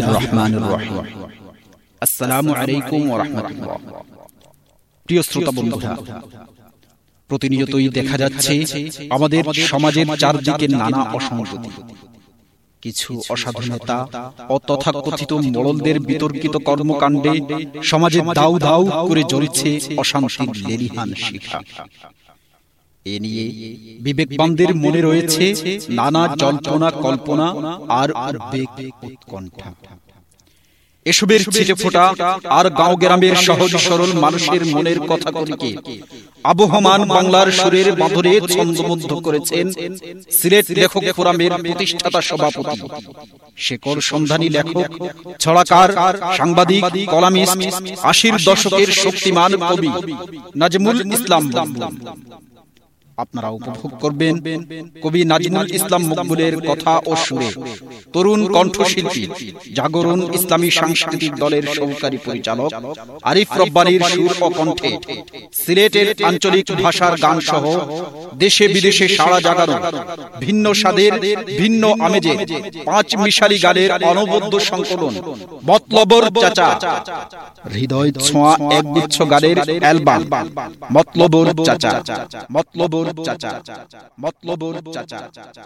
রাহমাতুল্লাহ। প্রিয় শ্রোতা বন্ধুরা, প্রতিনিয়তই দেখা যাচ্ছে আমাদের সমাজের চারদিকে নানা অসঙ্গতি কিছু অসাধু নেতা ও বিতর্কিত কর্মকাণ্ডে সমাজে দাউ দাউ করে জ্বলছে অশান্তির লেলিহান শিখা। এ নিয়ে বিবেকবানদের মনে রয়েছে নানা জল্পনা কল্পনা আর উদ্বেগ উৎকণ্ঠা। এসবের ছিটে ফোটা আর গাঁও গ্রামের সহজ সরল মানুষের মনের কথা করিকে আবহমান বাংলার সুরের বাঁধরে ছন্দমুগ্ধ করেছেন সিলেট লেখক ফোরামের প্রতিষ্ঠাতা সভাপতি শেকর সন্ধানী লেখক ছড়াকার সাংবাদিক কলামিস্ট আশির দশকের শক্তিমান কবি নাজমুল ইসলাম আপনারা উপভোগ করবেন কবি নাজিমুল ইসলাম মকবুলের কথা ও সুরে। তরুণ কণ্ঠশিল্পী, জাগরণ ইসলামী সাংস্কৃতিক দলের সহকারী পরিচালক আরিফ রব্বানির সুর ও কণ্ঠে সিলেটের আঞ্চলিক ভাষার গান সহ দেশে বিদেশে সাড়া জাগানো ভিন্ন স্বাদের, ভিন্ন আমেজে পাঁচ মিশালি গানের অনবদ্য সংকলন মতলবর চাচা। হৃদয় ছোঁয়া একগুচ্ছ গানের অ্যালবাম, মতলবর চাচা। মতলবর চাচা। মতলবর চাচা।